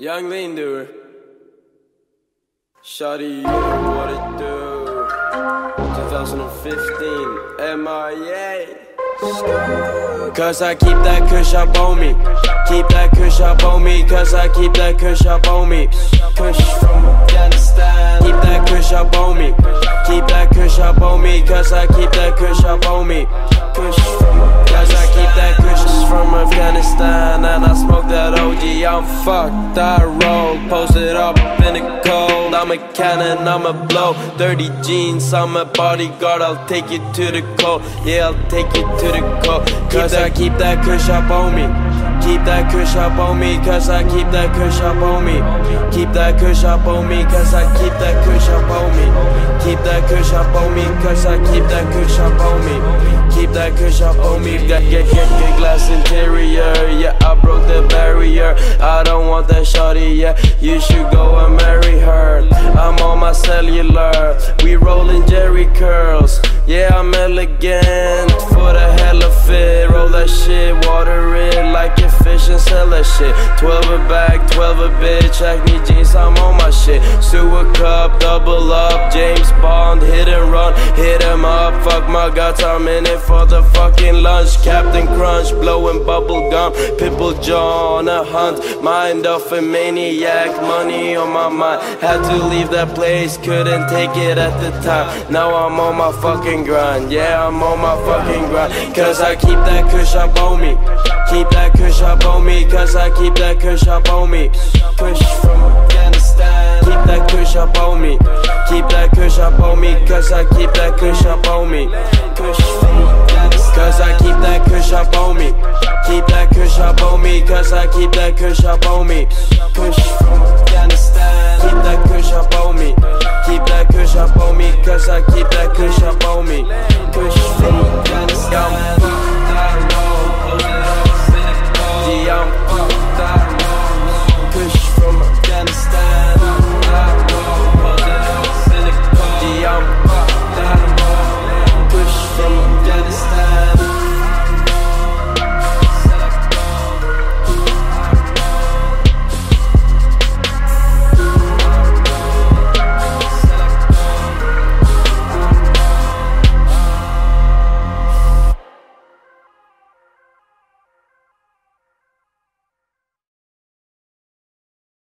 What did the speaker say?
Young Lindur. Shawty, you know what it do. 2015, MIA. Cause I keep that kush up on me. Keep that kush up on me. Cause I keep that kush up on me. Kush from Afghanistan. Keep that kush up on me. Keep that kush up on me. Cause I keep that kush up on me. Kush from Cause I keep that kush from Afghanistan. And I smoke that OG. I'm fucked. I roll. Posted up in the cold. I'm a cannon. I'm a blow. Dirty jeans. I'm a bodyguard. I'll take you to the cold. Yeah, I'll take you to the cold. Cause I keep that kush up on me. Keep that kush up on me, cause I keep that kush up on me. Keep that kush up on me, cause I keep that kush up on me. Keep that kush up on me, cause I keep that kush up on me. Keep that kush up on me. Get, get, get, get glass interior. Yeah, I broke the barrier. I don't want that shawty, yeah. You should go and marry her. I'm on my cellular. We rolling Jerry curls. Yeah, I'm elegant for the hell of it, Roll that shit, and sell that shit. 12 a bag, 12 a bitch. Acne jeans, I'm on my shit. Sewer cup, double up. James Bond, hit and run, hit him up. Fuck my guts, I'm in it for the fucking lunch. Captain Crunch, blowing bubble gum. Pitbull Jaw on a hunt. Mind of a maniac, money on my mind. Had to leave that place, couldn't take it at the time. Now I'm on my fucking grind. Yeah, I'm on my fucking grind. Cause I keep that kush up on me. Keep that kush up on me. Cause I keep that kush up on me. Kush from Afghanistan. Keep that kush up on me. Keep that kush up on me. Cause I keep that kush up on me. Cause I keep that kush up on me. Keep that kush up on me. Cause I keep that kush up on me. Kush Afghanistan. Keep that kush up on me.